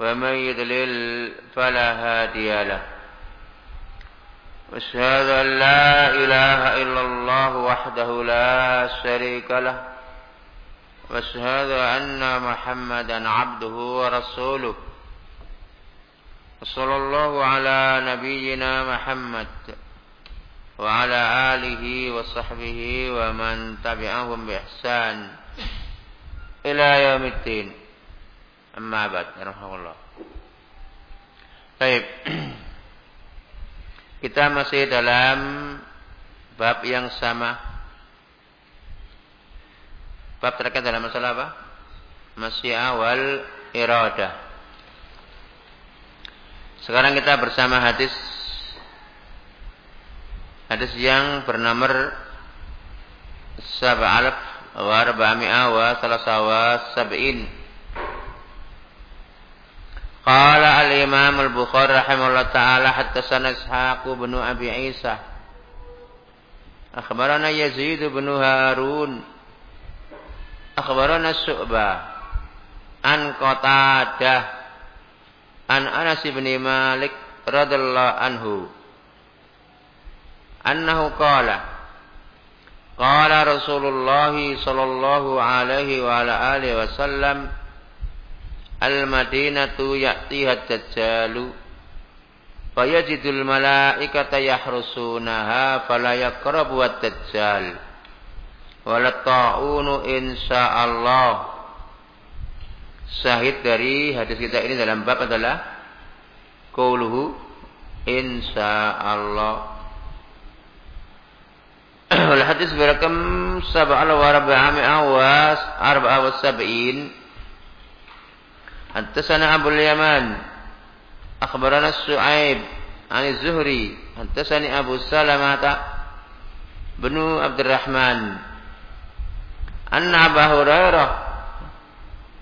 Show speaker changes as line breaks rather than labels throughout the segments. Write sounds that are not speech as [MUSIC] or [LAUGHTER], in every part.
ومن يضلل فلا هادي له. واشهد أن لا إله إلا الله وحده لا شريك له. وأشهد أن محمدا عبده ورسوله. صلى الله على نبينا محمد وعلى آله وصحبه ومن تبعهم بإحسان إلى يوم الدين. أما بعد رحمه الله Baik. [CLEARS THROAT] Kita masih dalam bab yang sama. Bab terkait dalam masalah apa? Masih awal iradah. Sekarang kita bersama hadis Hadis yang bernomor Sab'alaf wa arba'mi'a wa salasawa sab'in. Qala al-Imam al-Bukhari rahimahullah taala hadatsana Ishaq bin Abi Isa. Akhbarana Yazid bin Harun. Akhbarana Su'bah an Qatadah an Anas bin Malik radhiyallahu anhu. Annahu qala qala Rasulullah sallallahu alaihi wa ala alihi wasallam Al-Madinatu ya'tiha dajjalu fayajidul malaikata yahrusunaha fala yaqrabu ad-dajjal. Wala ta'unu insyaallah. Sahid dari hadis kita ini dalam bab adalah kauluhu insya Allah. Al hadis berakam sab'al wa raba'a wa arba'a wa sab'in. حدثنا أبو اليمان أخبرنا السعيب عن الزهري حدثني أبو سلمة بن عبد الرحمن أن أبا هريرة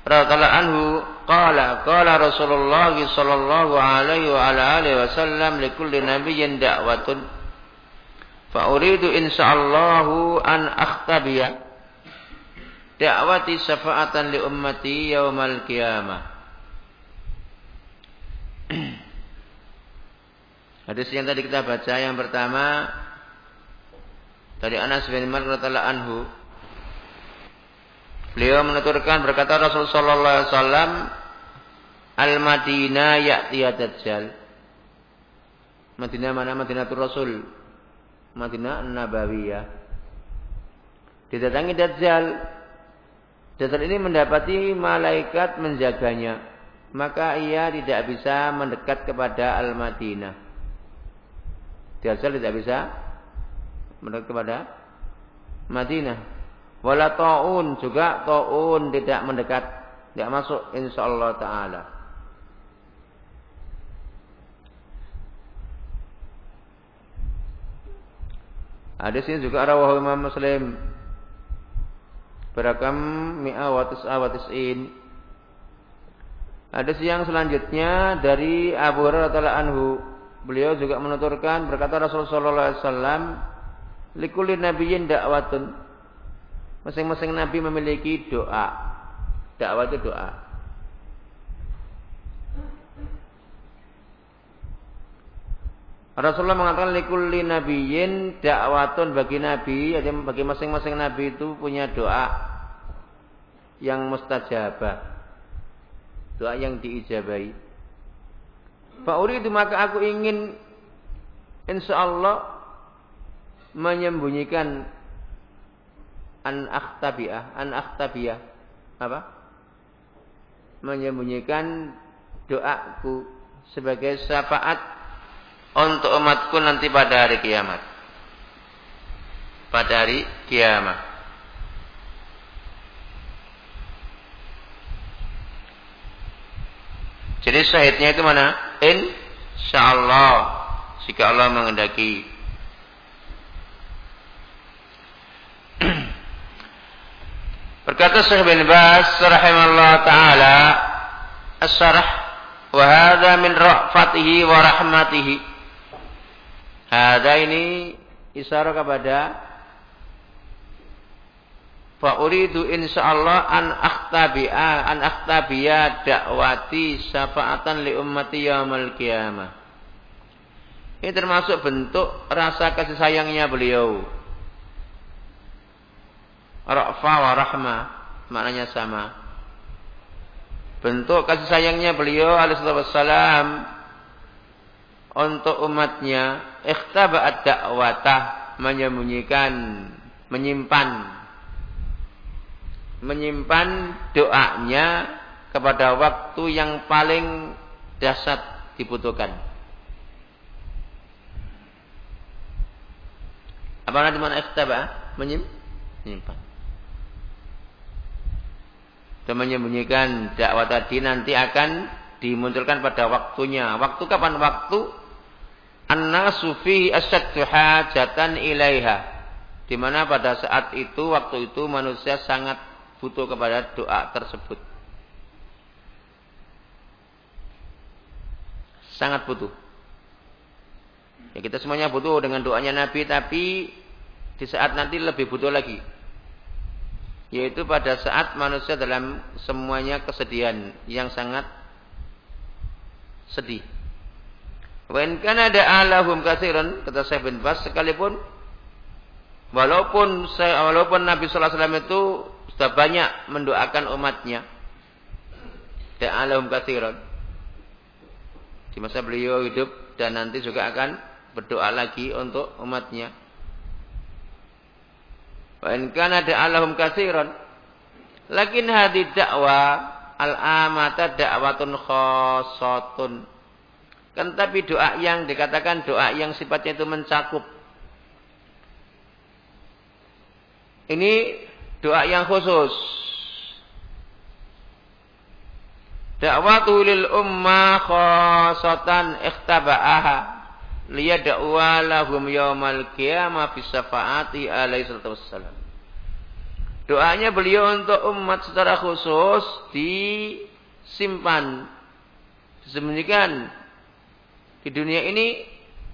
رضي الله عنه قال قال رسول الله صلى الله عليه وعلى آله وسلم لكل نبي دعوة Fa uridu insyaallahu an akhtabiya da'wati syafa'atan li ummati yaumal qiyamah. Hadis yang tadi kita baca yang pertama dari Anas bin Malik radhiyallahu anhu. Beliau menuturkan berkata Rasulullah sallallahu alaihi wasallam Al-Madinah ya'ti dajjal. Madinah mana Madinatul Rasul Madinah Nabawiyah. Didatangi Dajjal. Dajjal ini mendapati malaikat menjaganya. Maka ia tidak bisa mendekat kepada Al-Madinah. Dajjal tidak bisa mendekat kepada Madinah. Wala ta'un juga ta'un tidak mendekat. Tidak masuk insyaAllah ta'ala. Hadis ini juga rawahu Imam Muslim. Berakam mi'a wa tis'a wa tis'in. Hadis yang selanjutnya dari Abu Hurairah anhu. Beliau juga menuturkan berkata Rasulullah sallallahu alaihi wasallam, "Likulli nabiyyin da'watun." Masing-masing nabi memiliki doa. Dakwah itu doa. Rasulullah mengatakan likulli nabiyyin dakwatun bagi nabi, jadi bagi masing-masing nabi itu punya doa yang mustajabah. Doa yang diijabahi. Itu maka aku ingin insyaallah menyembunyikan an akhtabiyah, an akhtabiyah. Apa? Menyembunyikan doaku sebagai syafaat untuk umatku nanti pada hari kiamat. Pada hari kiamat. Jadi syahidnya itu mana? Insyaallah jika Allah mengendaki. [CLEARS THROAT] Berkata Syekh bin Bas rahimahullah taala as-sarh wa hadha min rahmatihi wa rahmatihi. Hada ini isyarat kepada Fa uridu insyaallah an akhtabi'a an akhtabiya dakwati syafaatan li ummati yaumil qiyamah. Ini termasuk bentuk rasa kasih sayangnya beliau. Ra'fa wa rahmah maknanya sama. Bentuk kasih sayangnya beliau alaihissalam untuk umatnya ikhtaba'at dakwatah menyembunyikan menyimpan menyimpan doanya kepada waktu yang paling dasar dibutuhkan. Apa nanti mana ikhtaba? Menyim, menyimpan. Dan menyembunyikan dakwah tadi nanti akan dimunculkan pada waktunya. Waktu kapan? Waktu an-nasu fi asyaddu hajatan ilaiha. Di mana pada saat itu, waktu itu manusia sangat butuh kepada doa tersebut. Sangat butuh. Ya kita semuanya butuh dengan doanya Nabi tapi di saat nanti lebih butuh lagi. Yaitu pada saat manusia dalam semuanya kesedihan yang sangat sedih. Wen kana ada alahum kasiran kata Syekh bin Bas sekalipun walaupun walaupun Nabi wasallam itu sudah banyak mendoakan umatnya. Da'alahum kathiran. Di masa beliau hidup dan nanti juga akan berdoa lagi untuk umatnya. Wa in kana da'alahum kathiran. Lakin hadi dakwah al-amata da'watun khosotun. Kan tapi doa yang dikatakan doa yang sifatnya itu mencakup. Ini doa yang khusus. Da'watu lil umma khasatan ikhtaba'aha liyad'uwa lahum yaumal qiyamah fi syafaati alaihi salatu wassalam. Doanya beliau untuk umat secara khusus disimpan disembunyikan di dunia ini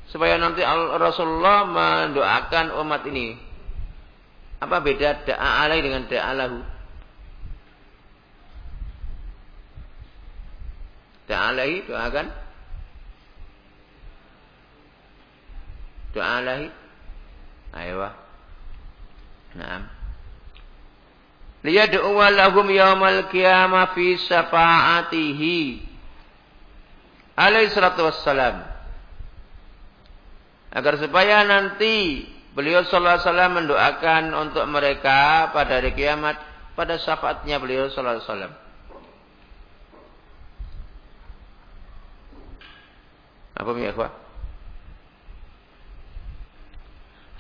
supaya nanti Rasulullah mendoakan umat ini apa beda da'a alai dengan da'a lahu? Da'a alai doakan. Doa alai. Ayo. Naam. Liyad'u lahum yaumal qiyamah fi syafa'atihi. Alaihi salatu wassalam. Agar supaya nanti Beliau sallallahu alaihi wasallam mendoakan untuk mereka pada hari kiamat pada syafaatnya beliau sallallahu alaihi wasallam. Apa ya, ikhwah?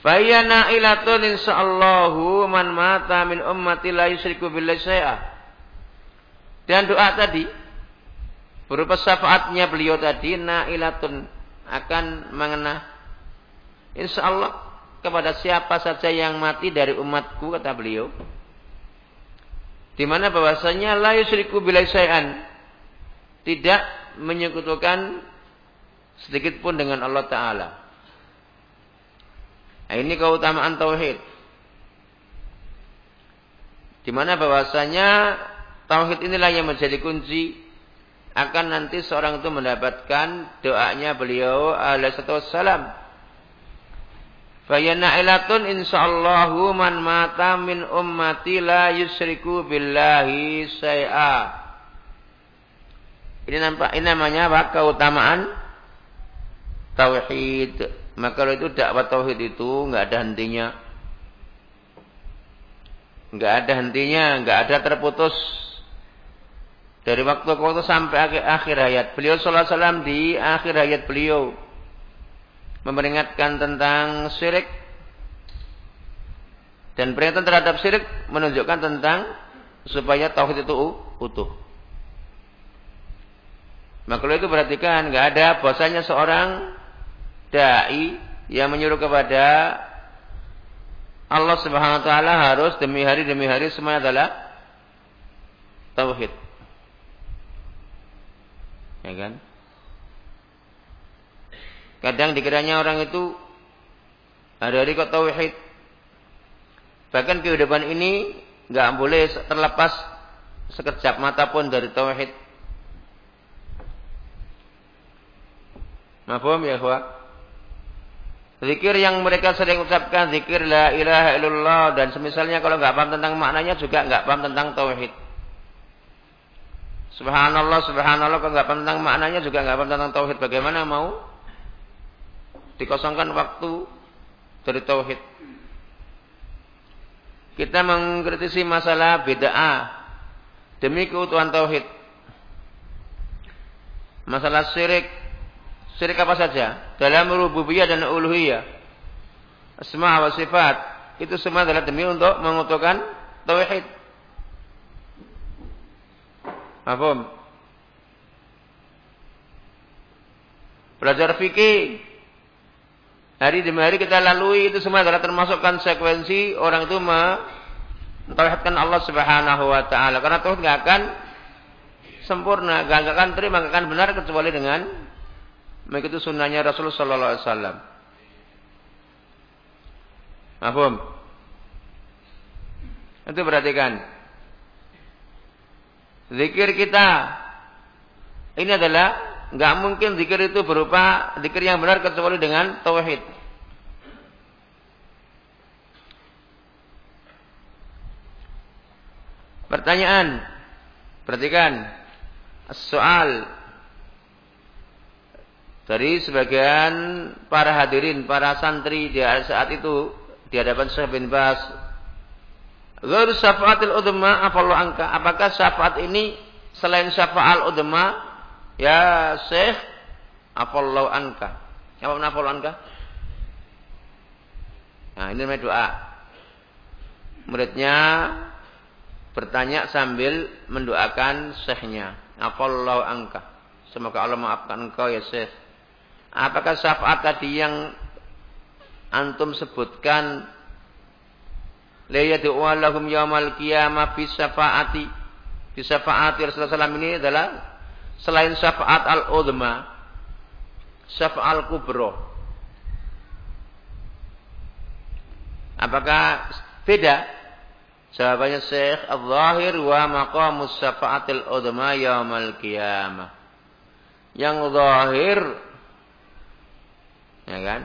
Fayyana ilatun insyaallahu man mata min ummati la yusyriku billahi syai'a. Dan doa tadi berupa syafaatnya beliau tadi nailatun akan mengena insyaallah kepada siapa saja yang mati dari umatku kata beliau di mana bahwasanya la yusyriku billahi syai'an tidak menyekutukan sedikit pun dengan Allah taala. Nah, ini keutamaan tauhid. Di mana bahwasanya tauhid inilah yang menjadi kunci akan nanti seorang itu mendapatkan doanya beliau alaihi wasallam Fayana'ilatun insyaallahu man mata min ummati la yusriku billahi syai'a. Ini nampak ini namanya apa? Keutamaan tauhid. Maka kalau itu dakwah tauhid itu enggak ada hentinya. Enggak ada hentinya, enggak ada terputus. Dari waktu ke waktu sampai akhir, akhir hayat. Beliau sallallahu alaihi wasallam di akhir hayat beliau memperingatkan tentang syirik dan peringatan terhadap syirik menunjukkan tentang supaya tauhid itu utuh. Maka itu perhatikan, nggak ada bahasanya seorang dai yang menyuruh kepada Allah Subhanahu wa taala harus demi hari demi hari semuanya adalah tauhid. Ya kan? Kadang dikiranya orang itu hari-hari kok tauhid. Bahkan kehidupan ini nggak boleh terlepas sekejap mata pun dari tauhid. Mafhum ya, Ikhwah? Zikir yang mereka sering ucapkan zikir la ilaha illallah dan semisalnya kalau nggak paham tentang maknanya juga nggak paham tentang tauhid. Subhanallah, subhanallah kalau nggak paham tentang maknanya juga nggak paham tentang tauhid. Bagaimana mau dikosongkan waktu dari tauhid? Kita mengkritisi masalah bid'ah demi keutuhan tauhid. Masalah syirik Syirik apa saja? Dalam rububiyah dan uluhiyah. Asma wa sifat. Itu semua adalah demi untuk mengutuhkan tauhid. Paham? Belajar fikih. Hari demi hari kita lalui itu semua adalah termasuk konsekuensi orang itu mentauhidkan Allah Subhanahu wa taala. Karena tauhid enggak akan sempurna, enggak akan terima, enggak akan benar kecuali dengan mengikuti sunnahnya Rasulullah Sallallahu Alaihi Wasallam. Mahfum. Itu perhatikan. Zikir kita ini adalah nggak mungkin zikir itu berupa zikir yang benar kecuali dengan tauhid. Pertanyaan, perhatikan. Soal dari sebagian para hadirin, para santri di saat itu di hadapan Syekh bin Bas. Ghair syafaatil udma afallu angka. Apakah syafaat ini selain syafaat udma? Ya Syekh afallu angka. Apa makna afallu angka? Nah, ini namanya doa. Muridnya bertanya sambil mendoakan syekhnya. Afallahu angka. Semoga Allah maafkan engkau ya Syekh. Apakah syafaat tadi yang antum sebutkan la yad'u lahum yaumal qiyamah fi syafaati Rasulullah SAW ini adalah selain syafaat al-udma syafaat al-kubro apakah beda jawabannya Syekh al-zahir wa maqamus syafaatil udma yaumal qiyamah yang zahir Ya kan?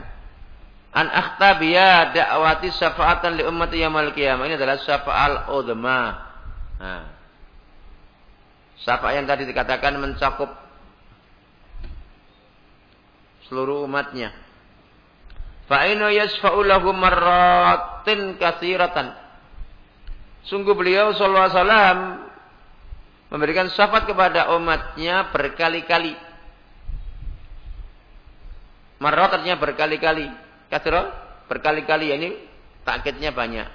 An akhtabiya da'wati syafa'atan li ummati yaumil qiyamah. Ini adalah syafa'al udma. Nah. Syafa' yang tadi dikatakan mencakup seluruh umatnya. Fa'inu yasfa'u lahu marratin katsiratan. Sungguh beliau sallallahu alaihi wasallam memberikan syafaat kepada umatnya berkali-kali. Marot artinya berkali-kali. Kasro berkali-kali. Ini takitnya banyak.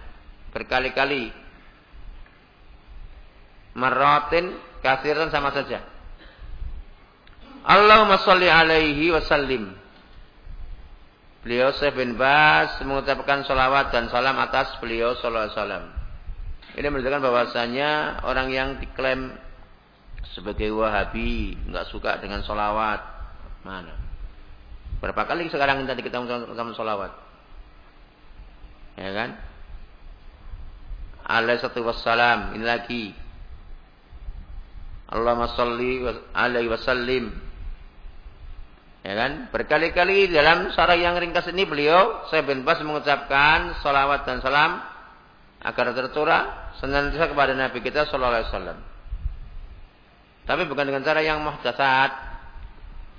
Berkali-kali. Marotin kasiran sama saja. Allahumma salli alaihi wasallim. Beliau Syekh bin Bas mengucapkan salawat dan salam atas beliau sallallahu alaihi wasallam. Ini menunjukkan bahwasanya orang yang diklaim sebagai Wahabi nggak suka dengan salawat mana? Berapa kali sekarang tadi kita mengucapkan solawat? Ya kan? Alaihi wassalam. Ini lagi. Allahumma salli alaihi wasallim. Ya kan? Berkali-kali dalam syarah yang ringkas ini beliau saya bin Bas mengucapkan salawat dan salam agar tercurah senantiasa kepada Nabi kita sallallahu alaihi wasallam. Tapi bukan dengan cara yang muhdasat,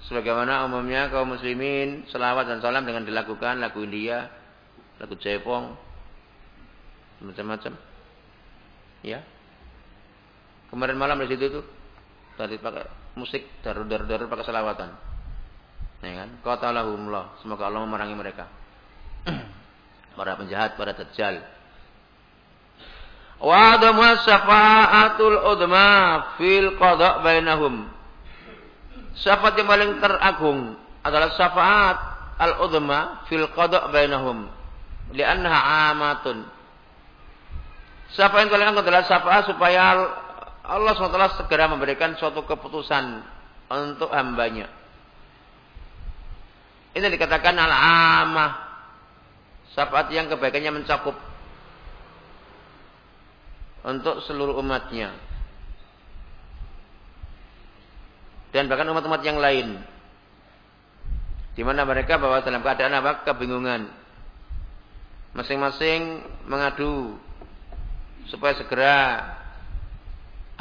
sebagaimana umumnya kaum muslimin selawat dan salam dengan dilakukan lagu India, lagu Jepang, macam-macam. Ya. Kemarin malam di situ tuh tadi pakai musik darur darur darur pakai selawatan. Ya kan? Qatalahumullah. Semoga Allah memerangi mereka. [CLEARS THROAT] para penjahat, para dajjal. Wa adamu syafa'atul udma fil qada' bainahum Syafaat yang paling teragung adalah syafaat al-udhma fil qada' bainahum. Li'annaha amatun. Syafaat yang paling agung adalah syafaat supaya Allah SWT segera memberikan suatu keputusan untuk hambanya. Ini dikatakan al-amah. Syafaat yang kebaikannya mencakup untuk seluruh umatnya. Dan bahkan umat-umat yang lain. Di mana mereka bahwa dalam keadaan apa? Kebingungan. Masing-masing mengadu supaya segera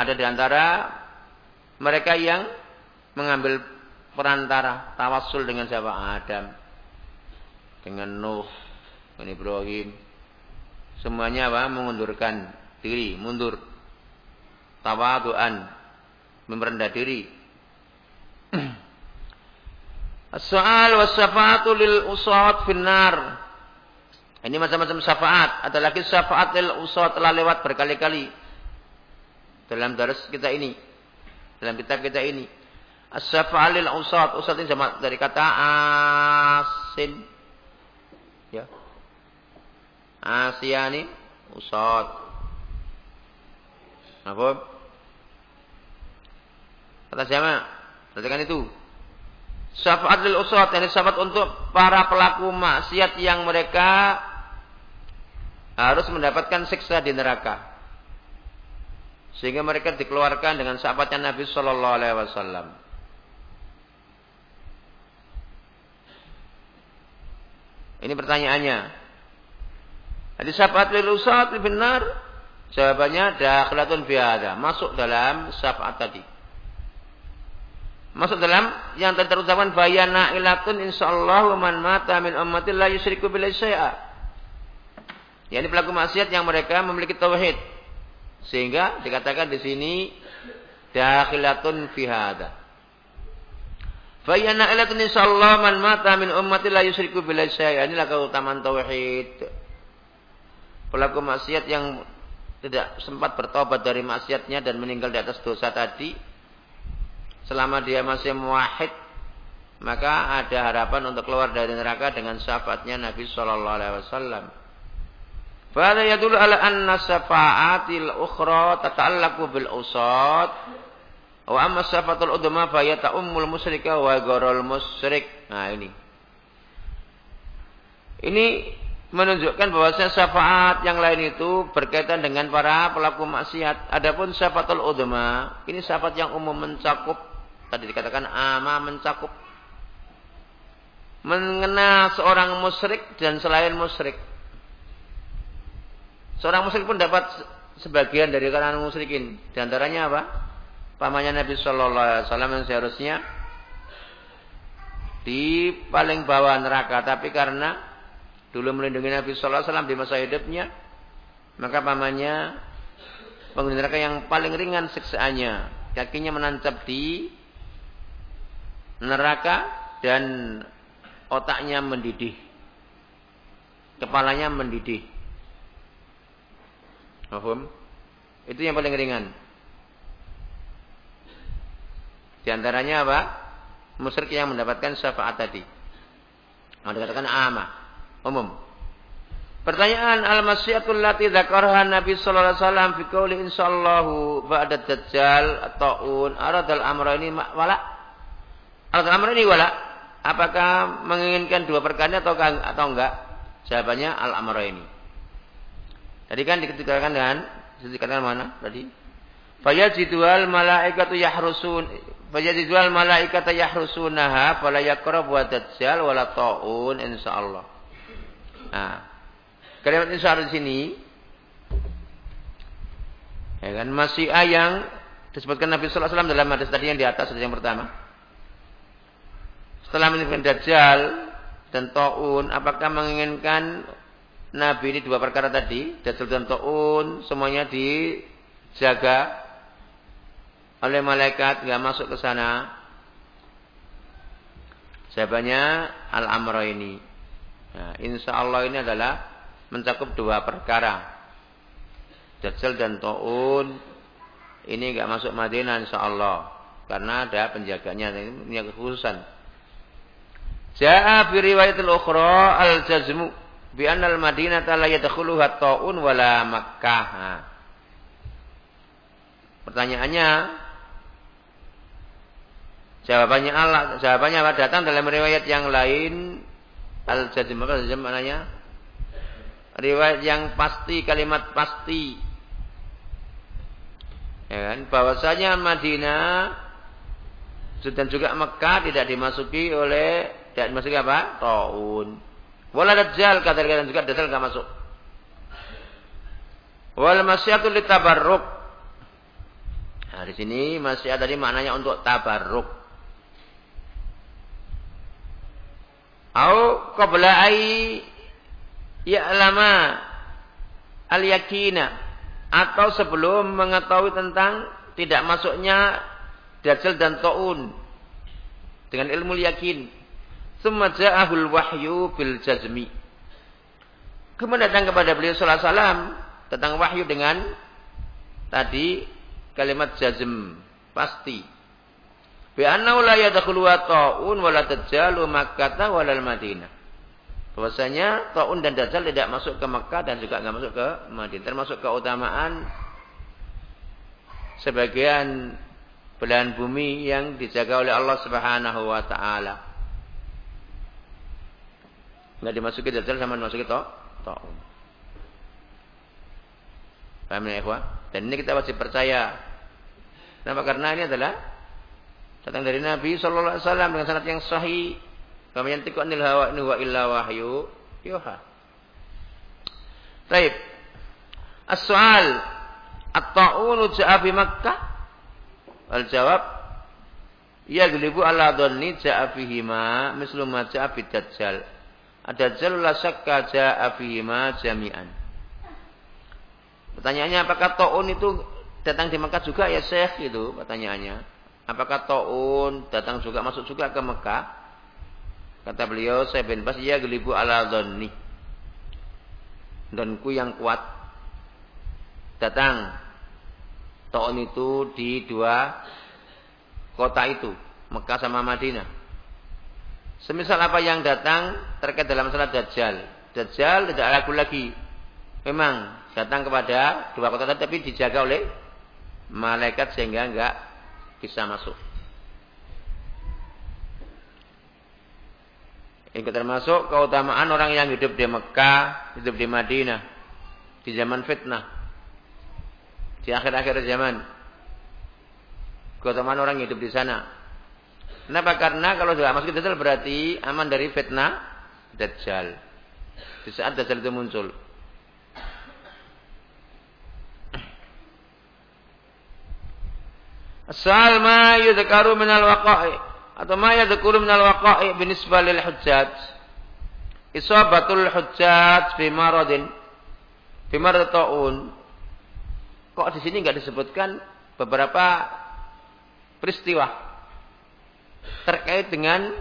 ada di antara mereka yang mengambil perantara tawasul dengan siapa? Adam dengan Nuh dengan Ibrahim. Semuanya apa? Mengundurkan diri mundur. Tawaduan merendah diri. [CLEARS THROAT] As-soal was syafaatu lil usat finnar. Ini macam-macam syafaat. Ada lagi syafaat lil usat telah lewat berkali-kali dalam daras kita ini. Dalam kitab kita ini. As-safa'alil usat. Ini sama dari kata asin. Ya. Asyani usat. Apa? Kata siapa? Perhatikan itu. Lil usat. Ini syafaat untuk para pelaku maksiat yang mereka harus mendapatkan siksa di neraka. Sehingga mereka dikeluarkan dengan sahabatnya Nabi Shallallahu Alaihi Wasallam. Ini pertanyaannya. Hadis syafaat lil benar? Jawabannya dakhilatun fi masuk dalam syafaat tadi. Masuk dalam yang tadi terucapkan bayana ilatun insyaallah man mata min ummatil la yusyriku billahi syai'a. Yani pelaku maksiat yang mereka memiliki tauhid. Sehingga dikatakan di sini dakhilatun fi hadza. Fayana ilatun insyaallah man mata min ummati la yusyriku billahi syai'an. Inilah keutamaan tauhid. Pelaku maksiat yang tidak sempat bertobat dari maksiatnya dan meninggal di atas dosa tadi selama dia masih muwahhid maka ada harapan untuk keluar dari neraka dengan syafaatnya Nabi sallallahu alaihi wasallam. Fala yadullu ala anna syafa'atil ukhra tata'allaqu bil usat Wa amma syafatul udma fa ya ummul musyrika wa gharul musyrik. Nah ini. Ini menunjukkan bahwa syafaat yang lain itu berkaitan dengan para pelaku maksiat. Adapun syafatul udma, ini syafaat yang umum mencakup tadi dikatakan ama mencakup mengena seorang musyrik dan selain musyrik. Seorang musyrik pun dapat sebagian dari kalangan musyrikin. Di antaranya apa? pamannya Nabi Shallallahu Alaihi Wasallam yang seharusnya di paling bawah neraka, tapi karena dulu melindungi Nabi Shallallahu Alaihi Wasallam di masa hidupnya, maka pamannya penghuni neraka yang paling ringan siksaannya, kakinya menancap di neraka dan otaknya mendidih, kepalanya mendidih. Mahfum? Itu yang paling ringan. Di antaranya apa? Musyrik yang mendapatkan syafaat tadi. Yang dikatakan amah, umum. Pertanyaan al-masyiatul lati dzakarha Nabi sallallahu alaihi wasallam fi qouli insyaallahu ba'da dajjal taun aradal amra ini wala aradal amra ini wala apakah menginginkan dua perkara atau atau enggak jawabannya al amra ini tadi kan dikatakan dengan dikatakan mana tadi fayajidual malaikatu yahrusun jual malaikat yahrusunaha fala yaqrabu dajjal wala taun insyaallah. Nah, kalimat insyaallah di sini ya kan masih yang disebutkan Nabi sallallahu alaihi wasallam dalam hadis tadi yang di atas yang pertama. Setelah meninggalkan dajjal dan taun, apakah menginginkan Nabi ini dua perkara tadi, dajjal dan taun semuanya dijaga oleh malaikat nggak masuk ke sana. Jawabannya al-amro ini. Nah, insya Allah ini adalah mencakup dua perkara. Dajjal dan To'un ini nggak masuk Madinah insya Allah. karena ada penjaganya ini punya kekhususan. Ja'a fi riwayatil ukhra al-jazmu bi anna al-Madinah la yadkhuluha ta'un wala Makkah. Pertanyaannya Jawabannya Allah, jawabannya apa? Datang dalam riwayat yang lain al-jazm apa jazm maknanya? Riwayat yang pasti, kalimat pasti. Ya kan? Bahwasanya Madinah dan juga Mekah tidak dimasuki oleh tidak dimasuki apa? Taun. Wala dajjal kata dan juga dajjal enggak masuk. Wal masyatu litabarruk. Nah, di sini masih tadi maknanya untuk tabarruk. Au qabla ai ya'lama al-yakina atau sebelum mengetahui tentang tidak masuknya Dajjal dan Ta'un dengan ilmu yakin. Summa ja'ahul wahyu bil jazmi. Kemudian datang kepada beliau sallallahu alaihi wasallam tentang wahyu dengan tadi kalimat jazm pasti. Bi annahu la yadkhulu ta'un wa la tajjalu makkah wa madinah. Bahwasanya ta'un dan dajjal tidak masuk ke Makkah dan juga enggak masuk ke Madinah. Termasuk keutamaan sebagian belahan bumi yang dijaga oleh Allah Subhanahu wa taala. Enggak dimasuki dajjal sama dimasuki to taun. Paham ya, ikhwah? Dan ini kita wajib percaya. Kenapa? Karena ini adalah datang dari Nabi sallallahu alaihi wasallam dengan sanad yang sahih. Kama yantiqu anil hawa in huwa illa wahyu yuha. Baik. As-soal At-ta'unu ja'a fi Makkah Al jawab Ya gelibu ala dhanni ja'a fihima mislu ma ja'a fi. Ad-dajjal la syakka ja'a fihima jami'an. Pertanyaannya apakah ta'un itu datang di Mekah juga ya Syekh itu pertanyaannya. Apakah ta'un datang juga masuk juga ke Mekah? Kata beliau saya bin Bas ya gelibu ala dhanni. Donku yang kuat datang Ta'un itu di dua kota itu, Mekah sama Madinah. Semisal apa yang datang terkait dalam masalah Dajjal. Dajjal tidak ragu lagi. Memang datang kepada dua kota tapi dijaga oleh malaikat sehingga enggak bisa masuk. Ini termasuk keutamaan orang yang hidup di Mekah, hidup di Madinah, di zaman fitnah di akhir-akhir zaman. Keutamaan orang hidup di sana. Kenapa? Karena kalau sudah masuk Dajjal berarti aman dari fitnah Dajjal. Di saat Dajjal itu muncul. Asal ma yudhkaru minal waqa'i atau ma yudhkaru minal waqa'i binisbah lil hujjat. Isabatul hujjat fi maradin fi maradun Kok di sini nggak disebutkan beberapa peristiwa terkait dengan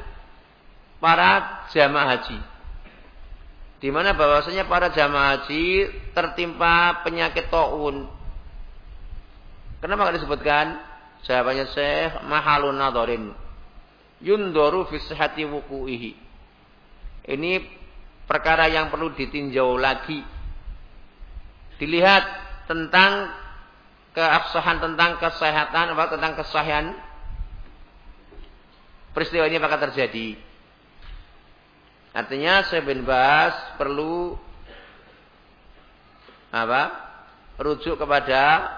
para jamaah haji. Di mana bahwasanya para jamaah haji tertimpa penyakit taun. Kenapa nggak disebutkan? Jawabannya Syekh mahalun nadharin. Yundoru fi sihhati wuku'ihi. Ini perkara yang perlu ditinjau lagi. Dilihat tentang keabsahan tentang kesehatan apa tentang kesahihan peristiwa ini apakah terjadi. Artinya saya bin Bas perlu apa? rujuk kepada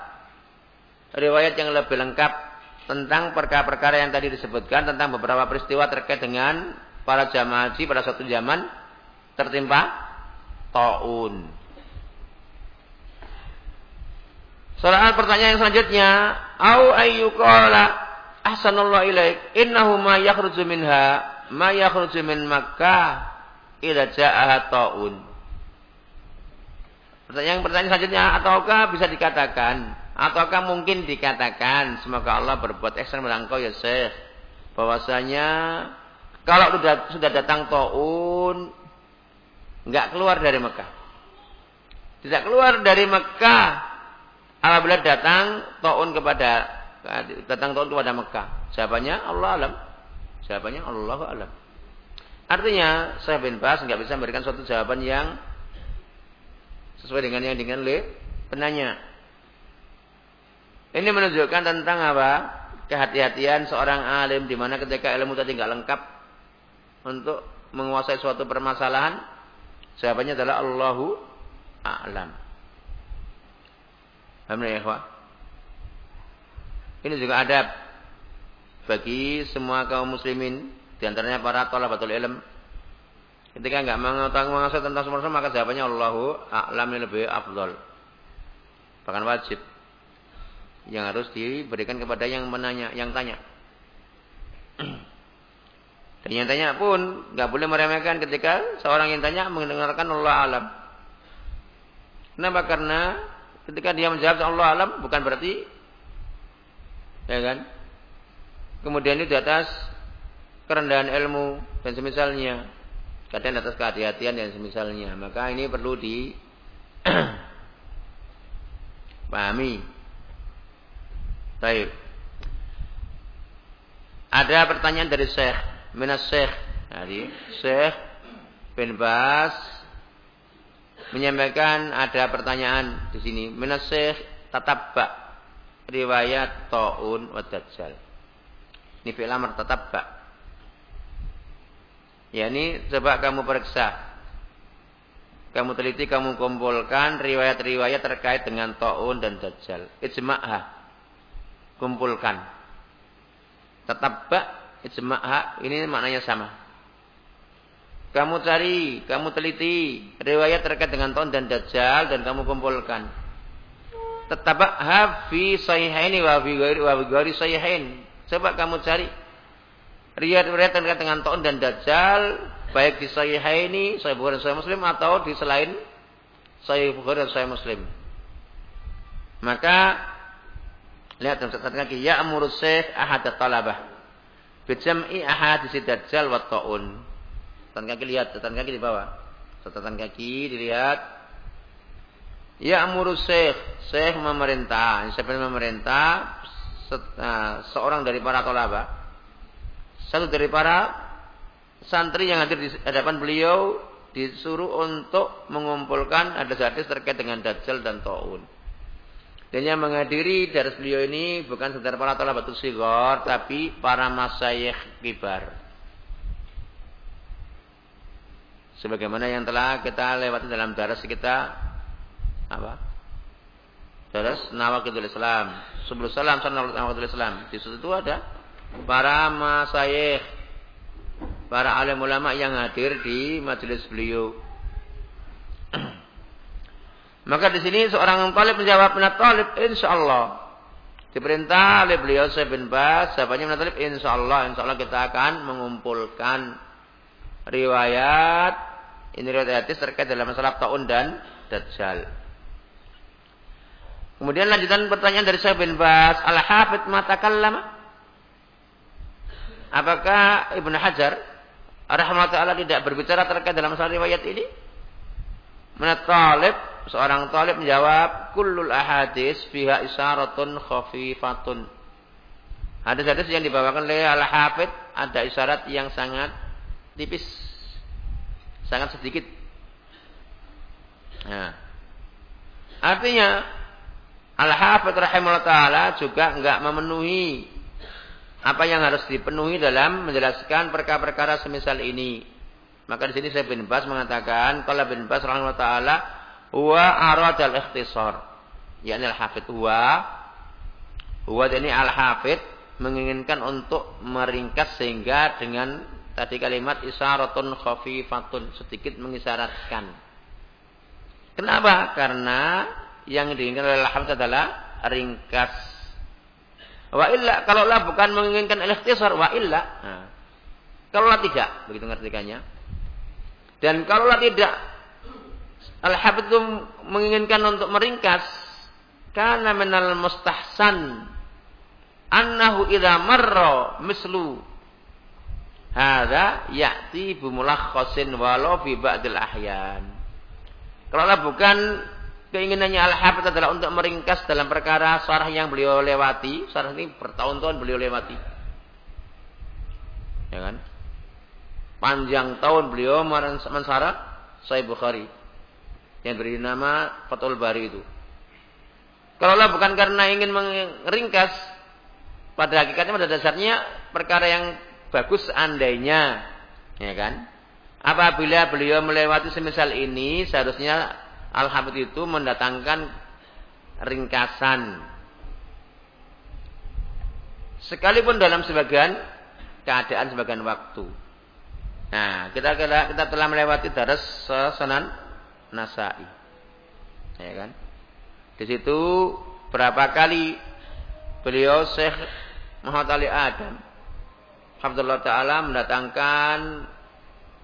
riwayat yang lebih lengkap tentang perkara-perkara yang tadi disebutkan tentang beberapa peristiwa terkait dengan para jamaah haji pada suatu zaman tertimpa taun. Soal pertanyaan yang selanjutnya, au ayyuqala ahsanallahu ilaik innahu ma yakhruju minha ma yakhruju min Makkah ila ja'aha taun. Pertanyaan pertanyaan selanjutnya, ataukah bisa dikatakan ataukah mungkin dikatakan semoga Allah berbuat pada engkau ya Syekh bahwasanya kalau sudah sudah datang taun enggak keluar dari Mekah. Tidak keluar dari Mekah apabila datang taun kepada datang taun kepada Mekah. Jawabannya Allah alam. Jawabannya Allah alam. Artinya saya bin Bas nggak bisa memberikan suatu jawaban yang sesuai dengan yang dengan oleh penanya. Ini menunjukkan tentang apa? Kehati-hatian seorang alim di mana ketika ilmu tadi nggak lengkap untuk menguasai suatu permasalahan, jawabannya adalah Allahu a'lam. Alhamdulillah. Ini juga adab bagi semua kaum muslimin di antaranya para talabatul ilm. Ketika enggak mengetahui tentang semua maka jawabannya Allahu a'lam lebih afdol. Bahkan wajib yang harus diberikan kepada yang menanya, yang tanya. [CLEARS THROAT] Dan yang tanya pun nggak boleh meremehkan ketika seorang yang tanya mendengarkan Allah alam. Kenapa? Karena ketika dia menjawab Allah alam bukan berarti ya kan? Kemudian itu di atas kerendahan ilmu dan semisalnya. Kadang atas kehati-hatian dan semisalnya. Maka ini perlu di [CLEARS THROAT] pahami. Baik. Ada pertanyaan dari Syekh, Minas Syekh. Jadi Syekh bin Bas menyampaikan ada pertanyaan di sini. Minas Syekh tatabba riwayat taun wa dajjal. Ini fi'il amr tatabba. Ya ini coba kamu periksa. Kamu teliti, kamu kumpulkan riwayat-riwayat terkait dengan taun dan dajjal. Ijma'ha kumpulkan. Tatabba ijma'ha ini maknanya sama. Kamu cari, kamu teliti riwayat terkait dengan tahun dan dajjal dan kamu kumpulkan. Tatabba fi sahihaini wa fi ghairi wa ghairi sahihain. Coba kamu cari riwayat-riwayat terkait dengan tahun dan dajjal baik di sahihaini, sahih Bukhari dan sahih Muslim atau di selain sahih Bukhari dan sahih Muslim. Maka Lihat dalam catatan kaki. Ya'muru syekh ahad talabah. Bijam'i ahad dajjal wa ta'un. Catatan kaki lihat. Catatan kaki di bawah. Catatan kaki dilihat. Ya'muru syekh. Syekh memerintah. Yang memerintah? Nah, seorang dari para talabah. Satu dari para santri yang hadir di hadapan beliau disuruh untuk mengumpulkan ada hadis terkait dengan dajjal dan taun. Dan yang menghadiri dari beliau ini bukan sekedar para talabatul sigor, tapi para masyayikh kibar. Sebagaimana yang telah kita lewati dalam daras kita apa? Daras Nawakidul Islam. Sebelum salam Nawakidul Islam. Di situ ada para masyayikh, para alim ulama yang hadir di majelis beliau. [CLEARS THROAT] Maka di sini seorang talib menjawab minat talib insyaallah. Diperintah oleh beliau saya bin Bas, sahabatnya minat talib insyaallah, insyaallah kita akan mengumpulkan riwayat ini riwayat hadis terkait dalam masalah taun dan dajjal. Kemudian lanjutan pertanyaan dari saya bin Bas, al-hafid matakallama? Apakah Ibnu Hajar rahmatullah tidak berbicara terkait dalam masalah riwayat ini? Menat talib seorang talib menjawab kullul ahadis fiha isyaratun khafifatun. Hadis-hadis yang dibawakan oleh al-hafid ada isyarat yang sangat tipis. Sangat sedikit. Nah. Artinya al-hafid rahimahullah taala juga enggak memenuhi apa yang harus dipenuhi dalam menjelaskan perkara-perkara semisal ini. Maka di sini saya bin Bas mengatakan kalau bin Bas rahimahullah taala Huwa aradal ikhtisar. Yakni al-hafid huwa. Huwa ini al-hafid menginginkan untuk meringkas sehingga dengan tadi kalimat isyaratun khafifatun sedikit mengisyaratkan. Kenapa? Karena yang diinginkan oleh al-hafid adalah ringkas. Wa illa kalaulah bukan menginginkan al-ikhtisar wa illa. Nah, kalaulah tidak, begitu ngertikannya. Dan kalaulah tidak Al-Habib itu menginginkan untuk meringkas karena menal mustahsan annahu idza marra mislu hadza ya'ti bi mulakhasin walau fi ba'dil ahyan. Kalau bukan keinginannya Al-Habib adalah untuk meringkas dalam perkara syarah yang beliau lewati, syarah ini bertahun-tahun beliau lewati. Ya kan? Panjang tahun beliau mensarah Sahih Bukhari yang beri nama Fathul Bari itu. Kalau lah bukan karena ingin meringkas, pada hakikatnya pada dasarnya perkara yang bagus andainya, ya kan? Apabila beliau melewati semisal ini, seharusnya Al-Habib itu mendatangkan ringkasan. Sekalipun dalam sebagian keadaan sebagian waktu. Nah, kita kita telah melewati daras Sunan Nasai. Ya kan? Di situ berapa kali beliau Syekh Muhammad Ali Adam Alhamdulillah Ta'ala mendatangkan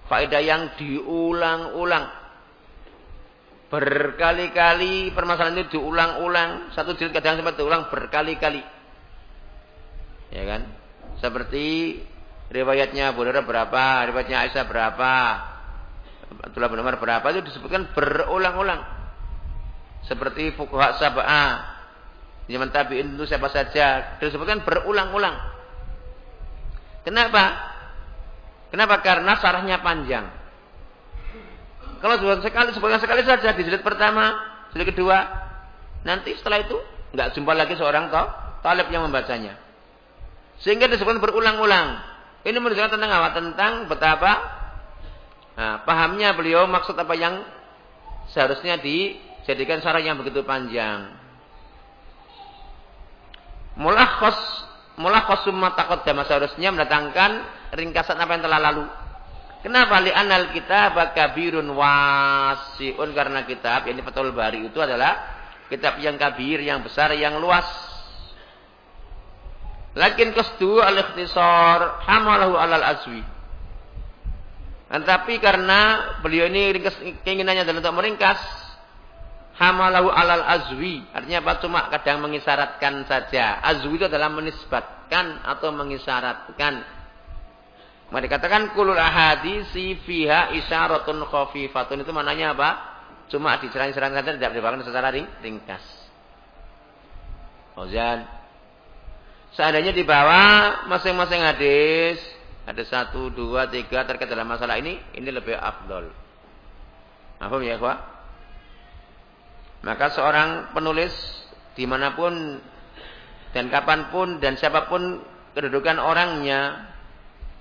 faedah yang diulang-ulang. Berkali-kali permasalahan itu diulang-ulang. Satu jilid kadang sempat diulang berkali-kali. Ya kan? Seperti riwayatnya Abu Hurairah berapa, riwayatnya Aisyah berapa, Abdullah bin Umar berapa itu disebutkan berulang-ulang. Seperti fuqaha sab'ah. Zaman tabi'in itu siapa saja disebutkan berulang-ulang. Kenapa? Kenapa? Karena sarahnya panjang. Kalau sekali sebutkan sekali saja di jilid pertama, jilid kedua, nanti setelah itu nggak jumpa lagi seorang toh talib yang membacanya. Sehingga disebutkan berulang-ulang. Ini menunjukkan tentang apa? Tentang betapa nah, pahamnya beliau maksud apa yang seharusnya dijadikan syarat yang begitu panjang. Mulakhos mulakhos summa taqaddama seharusnya mendatangkan ringkasan apa yang telah lalu. Kenapa li anal kitab kabirun wasiun karena kitab yang Fathul Bari itu adalah kitab yang kabir, yang besar, yang luas. Lakin kestu al-ikhtisar hamalahu alal azwi. Tetapi karena beliau ini ringkas, keinginannya adalah untuk meringkas hamalahu alal azwi. Artinya apa? Cuma kadang mengisyaratkan saja. Azwi itu adalah menisbatkan atau mengisyaratkan. Maka dikatakan kulul ahadisi fiha isyaratun khafifatun. Itu maknanya apa? Cuma diserang-serang saja tidak dibawakan secara ring, ringkas. Fauzan. Seandainya dibawa masing-masing hadis, ada satu, dua, tiga terkait dalam masalah ini, ini lebih afdol. Apa ya, Pak? Maka seorang penulis di mana pun dan kapan pun dan siapa pun kedudukan orangnya,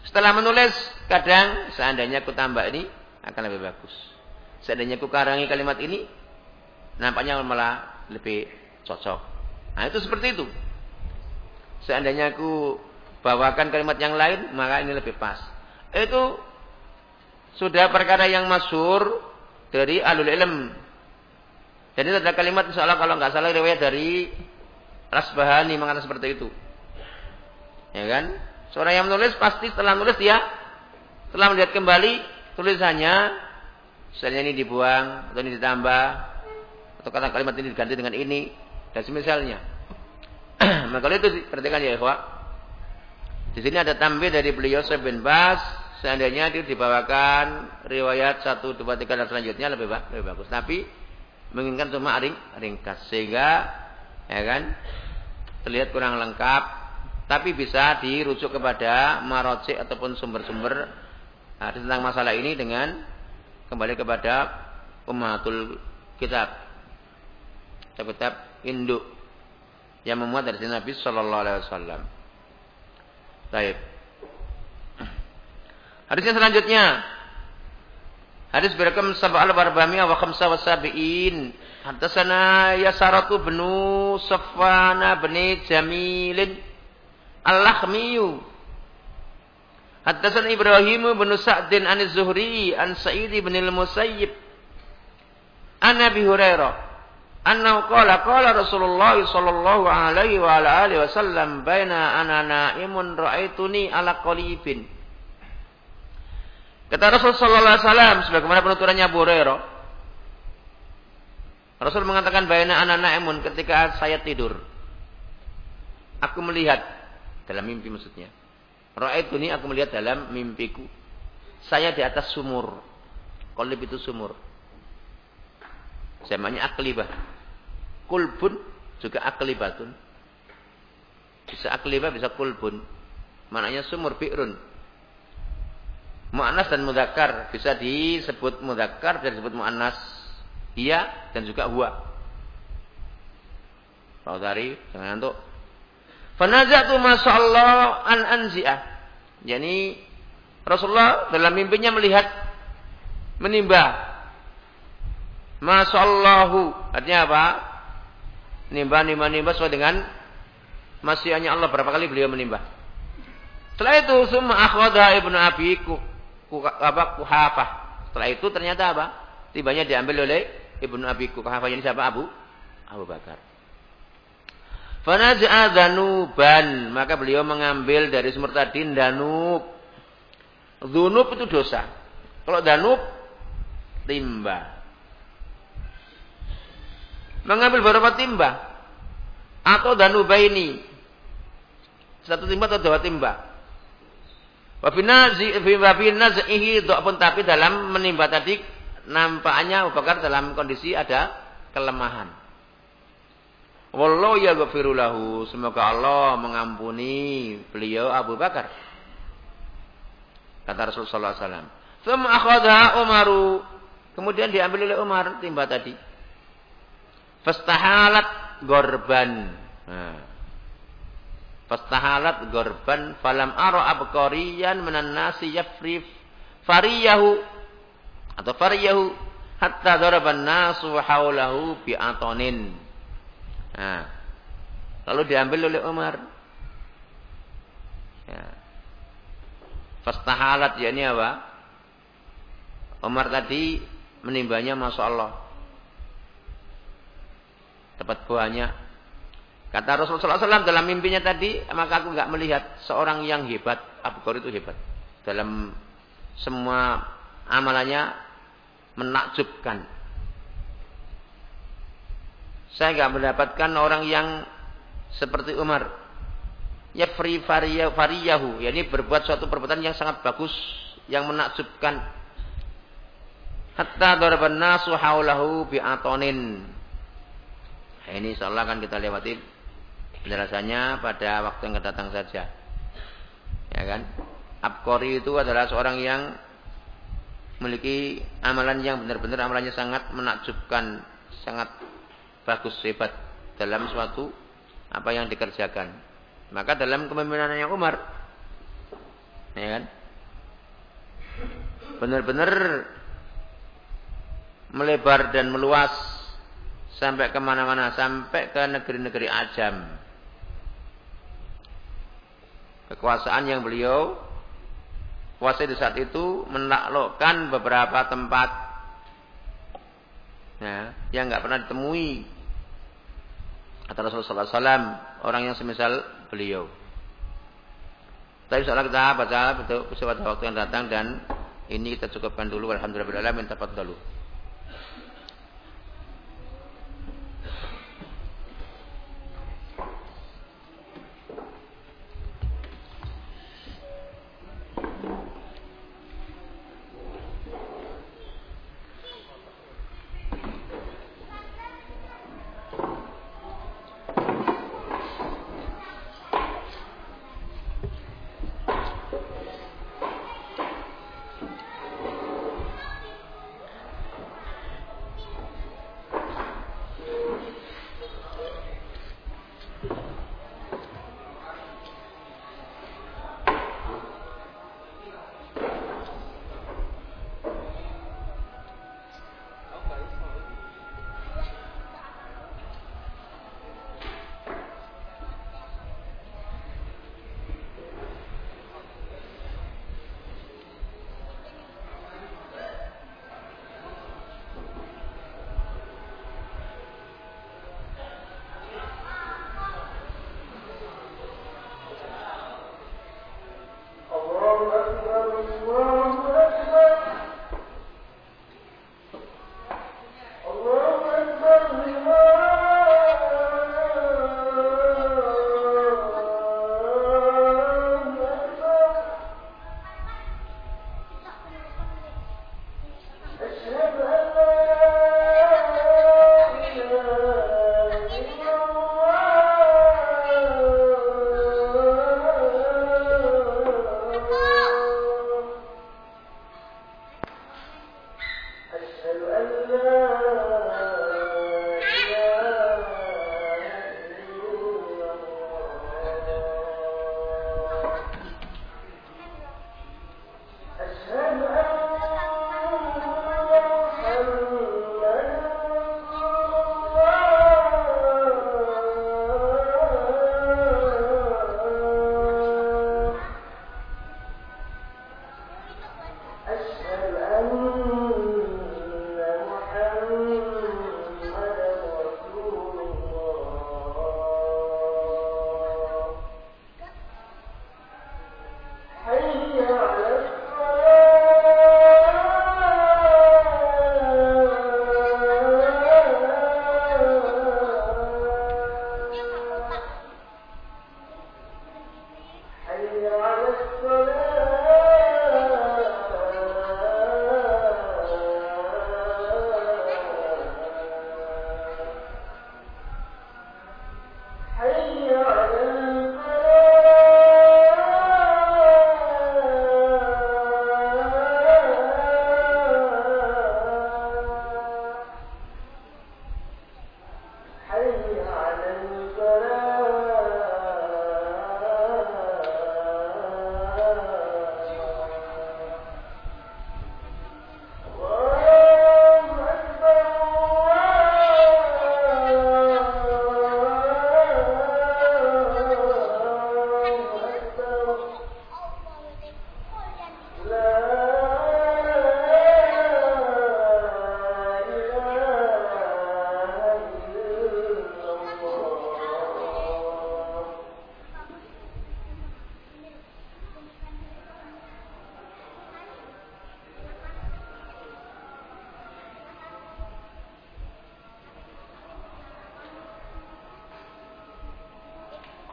setelah menulis kadang seandainya aku tambah ini akan lebih bagus. Seandainya aku karangi kalimat ini, nampaknya malah lebih cocok. Nah itu seperti itu. Seandainya aku bawakan kalimat yang lain, maka ini lebih pas. Itu sudah perkara yang masyur dari alul ilm. Jadi ada kalimat insya Allah kalau nggak salah riwayat dari Rasbahani mengatakan seperti itu. Ya kan? Seorang yang menulis pasti setelah menulis dia setelah melihat kembali tulisannya, misalnya ini dibuang atau ini ditambah atau kata kalimat ini diganti dengan ini dan semisalnya. [CLEARS THROAT] Maka itu perhatikan ya ikhwah. Di sini ada tampil dari beliau Syekh bin Bas. Seandainya itu dibawakan riwayat 1, 2, 3 dan selanjutnya lebih, lebih bagus. Tapi menginginkan cuma ring, ringkas. Sehingga ya kan terlihat kurang lengkap. Tapi bisa dirujuk kepada maroci ataupun sumber-sumber nah, tentang masalah ini dengan kembali kepada umatul kitab. Kitab induk yang memuat dari Nabi Shallallahu Alaihi Wasallam. Baik. Hadisnya selanjutnya. Hadis berekam sabah al barbamiyah wa khamsa wa sabi'in. Hadasana Yasaratu benu Safwana bni Jamilin Al-Lakhmiyu. Hadasana Ibrahim bin Sa'din an Zuhri an Sa'id bin al-Musayyib. An Nabi Hurairah annahu qala qala Rasulullah sallallahu alaihi wa ala alihi wasallam baina ana naimun ra'aituni ala qalibin Kata Rasul sallallahu alaihi wasallam sebagaimana penuturannya Abu Hurairah Rasul mengatakan baina ana naimun ketika saya tidur Aku melihat dalam mimpi maksudnya Ra'aituni aku melihat dalam mimpiku saya di atas sumur Qalib itu sumur Zamanya aklibah kulbun juga aklibatun. Bisa aklibah, bisa kulbun. Maknanya sumur bi'run. Mu'annas dan mudakar bisa disebut mudakar bisa disebut mu'annas. Iya dan juga huwa. Saudari, jangan ngantuk. Fanazatu masyaallah an anzi'ah. Yani Rasulullah dalam mimpinya melihat menimba. Masyaallahu artinya apa? Nimba nimba nimba sesuai dengan masyiannya Allah berapa kali beliau menimba. Setelah itu semua akhwadha ibnu Abi ku, ku, apa Kuhafah. Setelah itu ternyata apa? Tibanya diambil oleh ibnu Abi Kuhafah ini siapa? Abu Abu Bakar. Fanaja'a danuban. Maka beliau mengambil dari sumber tadi danub. Dunub itu dosa. Kalau danub, timba. Mengambil beberapa timba. Atau danuba ini. Satu timba atau dua timba. Wabinazihi pun tapi dalam menimba tadi nampaknya Abu Bakar dalam kondisi ada kelemahan. Wallahu yaghfiru lahu. Semoga Allah mengampuni beliau Abu Bakar. Kata Rasulullah SAW. Thumma akhadha Umaru. Kemudian diambil oleh Umar timba tadi. Fastahalat gorban. Nah. Fastahalat gorban. Falam ara abqariyan menan nasi yafrif. Fariyahu. Atau fariyahu. Hatta daraban nasu haulahu bi'atonin. Nah, lalu diambil oleh Umar. Ya. Fastahalat ya ini apa? Umar tadi menimbanya Masya Allah. Tepat buahnya. Kata Rasulullah SAW dalam mimpinya tadi, maka aku nggak melihat seorang yang hebat. Abu Qur itu hebat. Dalam semua amalannya menakjubkan. Saya nggak mendapatkan orang yang seperti Umar. Ya free fariyahu. Ya ini berbuat suatu perbuatan yang sangat bagus. Yang menakjubkan. Hatta daraban nasu haulahu bi'atonin. Nah, ini insyaAllah akan kita lewati penjelasannya pada waktu yang kedatang saja. Ya kan? Abkori itu adalah seorang yang memiliki amalan yang benar-benar amalannya sangat menakjubkan, sangat bagus hebat dalam suatu apa yang dikerjakan. Maka dalam kepemimpinannya Umar, ya kan, benar-benar melebar dan meluas sampai ke mana-mana, sampai ke negeri-negeri ajam. Kekuasaan yang beliau kuasai di saat itu menaklukkan beberapa tempat ya, yang nggak pernah ditemui Kata Rasulullah SAW, orang yang semisal beliau. Tapi soalnya kita baca pada waktu yang datang dan ini kita cukupkan dulu. Alhamdulillah, minta dulu.